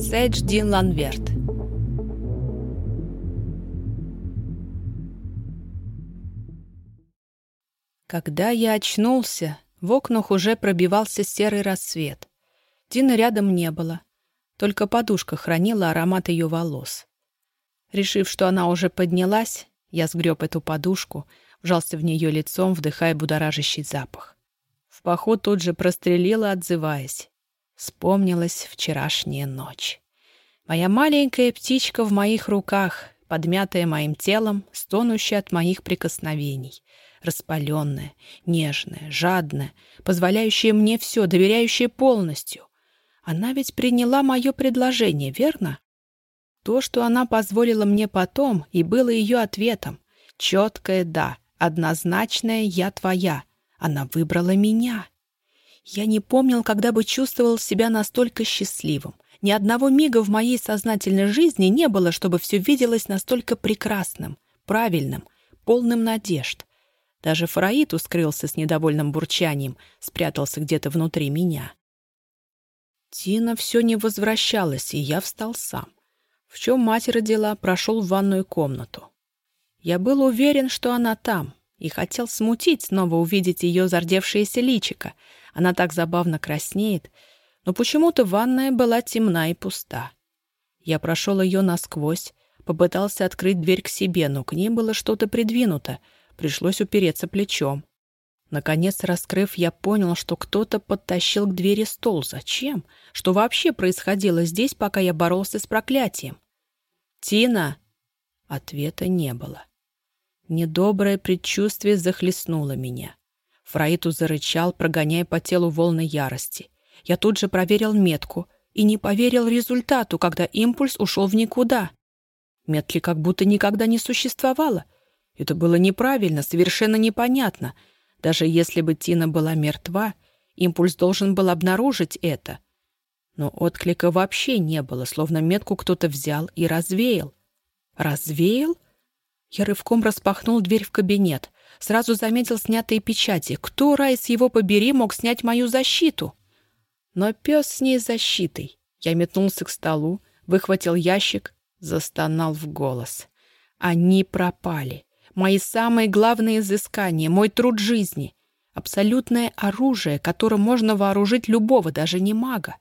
Сейдж Дин Ланверт Когда я очнулся, в окнах уже пробивался серый рассвет. Дины рядом не было. Только подушка хранила аромат ее волос. Решив, что она уже поднялась, я сгреб эту подушку, вжался в нее лицом, вдыхая будоражащий запах. В поход тут же прострелила, отзываясь. Вспомнилась вчерашняя ночь. Моя маленькая птичка в моих руках, подмятая моим телом, стонущая от моих прикосновений. Распаленная, нежная, жадная, позволяющая мне все, доверяющая полностью. Она ведь приняла мое предложение, верно? То, что она позволила мне потом, и было ее ответом. Четкое «да», однозначное «я твоя». Она выбрала меня. Я не помнил, когда бы чувствовал себя настолько счастливым. Ни одного мига в моей сознательной жизни не было, чтобы все виделось настолько прекрасным, правильным, полным надежд. Даже Фараид ускрылся с недовольным бурчанием, спрятался где-то внутри меня. Тина все не возвращалась, и я встал сам. В чем мать родила, прошел в ванную комнату. Я был уверен, что она там, и хотел смутить, снова увидеть ее зардевшееся личико. Она так забавно краснеет, но почему-то ванная была темна и пуста. Я прошел ее насквозь, попытался открыть дверь к себе, но к ней было что-то придвинуто, пришлось упереться плечом. Наконец, раскрыв, я понял, что кто-то подтащил к двери стол. Зачем? Что вообще происходило здесь, пока я боролся с проклятием? «Тина!» Ответа не было. Недоброе предчувствие захлестнуло меня. Фраиту зарычал, прогоняя по телу волны ярости. Я тут же проверил метку и не поверил результату, когда импульс ушел в никуда. Метки как будто никогда не существовало. Это было неправильно, совершенно непонятно. Даже если бы Тина была мертва, импульс должен был обнаружить это. Но отклика вообще не было, словно метку кто-то взял и развеял. Развеял? Я рывком распахнул дверь в кабинет. Сразу заметил снятые печати. Кто, Райс, его побери, мог снять мою защиту? Но пес с ней защитой. Я метнулся к столу, выхватил ящик, застонал в голос. Они пропали. Мои самые главные изыскания, мой труд жизни. Абсолютное оружие, которым можно вооружить любого, даже не мага.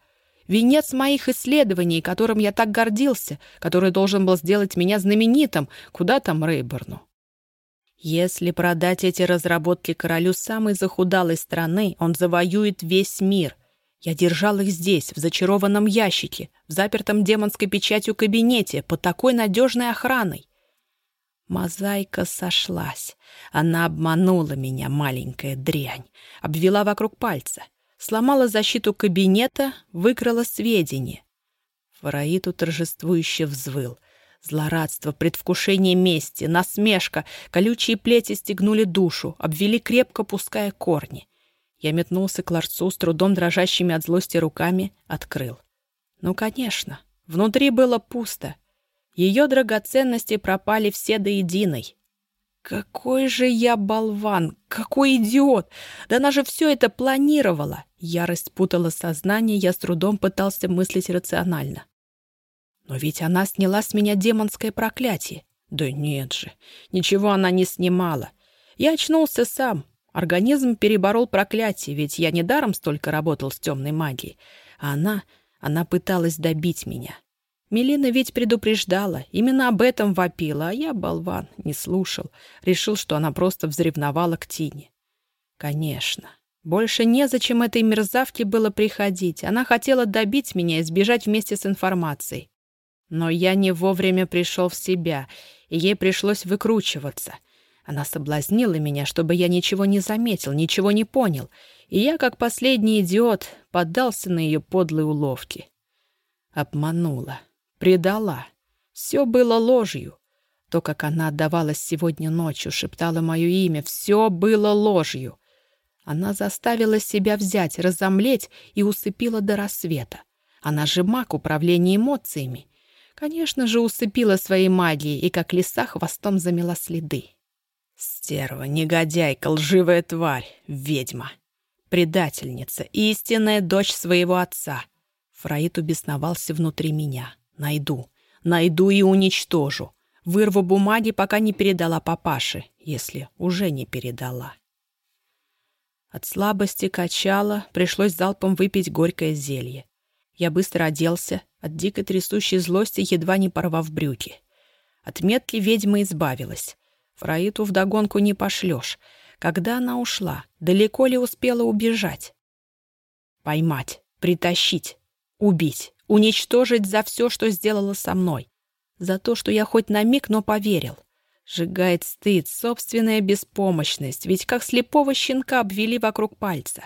Венец моих исследований, которым я так гордился, который должен был сделать меня знаменитым, куда там Рейберну. Если продать эти разработки королю самой захудалой страны, он завоюет весь мир. Я держал их здесь, в зачарованном ящике, в запертом демонской печатью кабинете, под такой надежной охраной. Мозаика сошлась. Она обманула меня, маленькая дрянь, обвела вокруг пальца — сломала защиту кабинета, выкрала сведения. Фараиту торжествующе взвыл. Злорадство, предвкушение мести, насмешка, колючие плети стегнули душу, обвели крепко, пуская корни. Я метнулся к ларцу, с трудом дрожащими от злости руками, открыл. Ну, конечно, внутри было пусто. Ее драгоценности пропали все до единой. Какой же я болван! Какой идиот! Да она же все это планировала! Ярость путала сознание, я с трудом пытался мыслить рационально. Но ведь она сняла с меня демонское проклятие. Да нет же, ничего она не снимала. Я очнулся сам. Организм переборол проклятие, ведь я недаром столько работал с темной магией. А она, она пыталась добить меня. Мелина ведь предупреждала, именно об этом вопила, а я, болван, не слушал. Решил, что она просто взревновала к Тине. Конечно. Больше незачем этой мерзавке было приходить. Она хотела добить меня и сбежать вместе с информацией. Но я не вовремя пришел в себя, и ей пришлось выкручиваться. Она соблазнила меня, чтобы я ничего не заметил, ничего не понял, и я, как последний идиот, поддался на ее подлые уловки. Обманула. Предала. Все было ложью. То, как она отдавалась сегодня ночью, шептала мое имя, все было ложью. Она заставила себя взять, разомлеть и усыпила до рассвета. Она же маг управления эмоциями. Конечно же, усыпила своей магией и, как лиса, хвостом замела следы. Стерва, негодяйка, лживая тварь, ведьма. Предательница, истинная дочь своего отца — Фраид убесновался внутри меня. Найду. Найду и уничтожу. Вырву бумаги, пока не передала папаше, если уже не передала. От слабости качала, пришлось залпом выпить горькое зелье. Я быстро оделся, от дикой трясущей злости едва не порвав брюки. От метки ведьмы избавилась. Фраиту вдогонку не пошлешь. Когда она ушла? Далеко ли успела убежать? Поймать, притащить, убить, уничтожить за все, что сделала со мной. За то, что я хоть на миг, но поверил. Сжигает стыд, собственная беспомощность, ведь как слепого щенка обвели вокруг пальца.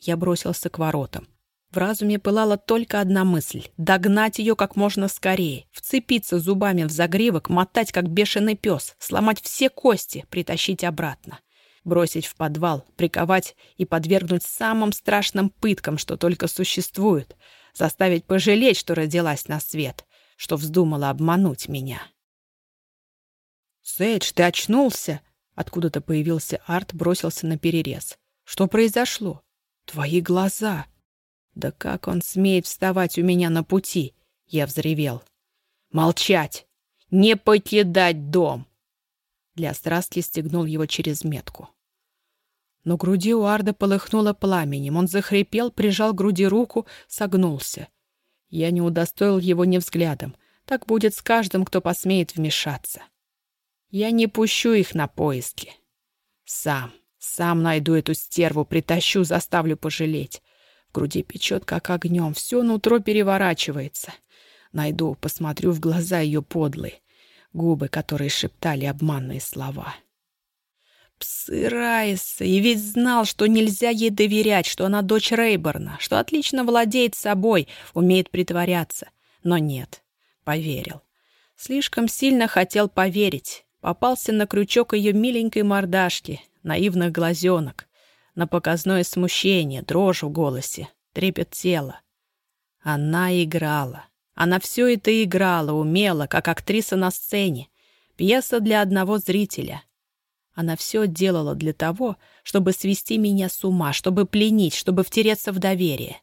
Я бросился к воротам. В разуме пылала только одна мысль — догнать ее как можно скорее, вцепиться зубами в загривок, мотать как бешеный пес, сломать все кости, притащить обратно. Бросить в подвал, приковать и подвергнуть самым страшным пыткам, что только существует, заставить пожалеть, что родилась на свет, что вздумала обмануть меня. «Сэйдж, ты очнулся?» Откуда-то появился Арт, бросился на перерез. «Что произошло?» «Твои глаза!» «Да как он смеет вставать у меня на пути?» Я взревел. «Молчать! Не покидать дом!» Для страстки стегнул его через метку. Но груди у Арда полыхнуло пламенем. Он захрипел, прижал к груди руку, согнулся. Я не удостоил его ни взглядом. Так будет с каждым, кто посмеет вмешаться. Я не пущу их на поиски. Сам, сам найду эту стерву, притащу, заставлю пожалеть груди печет, как огнем, все нутро переворачивается. Найду, посмотрю в глаза ее подлые, губы, которые шептали обманные слова. Псы Райса, и ведь знал, что нельзя ей доверять, что она дочь Рейборна, что отлично владеет собой, умеет притворяться. Но нет, поверил. Слишком сильно хотел поверить. Попался на крючок ее миленькой мордашки, наивных глазенок на показное смущение, дрожь в голосе, трепет тела. Она играла. Она все это играла, умела, как актриса на сцене. Пьеса для одного зрителя. Она все делала для того, чтобы свести меня с ума, чтобы пленить, чтобы втереться в доверие.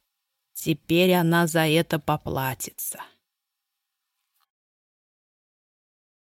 Теперь она за это поплатится.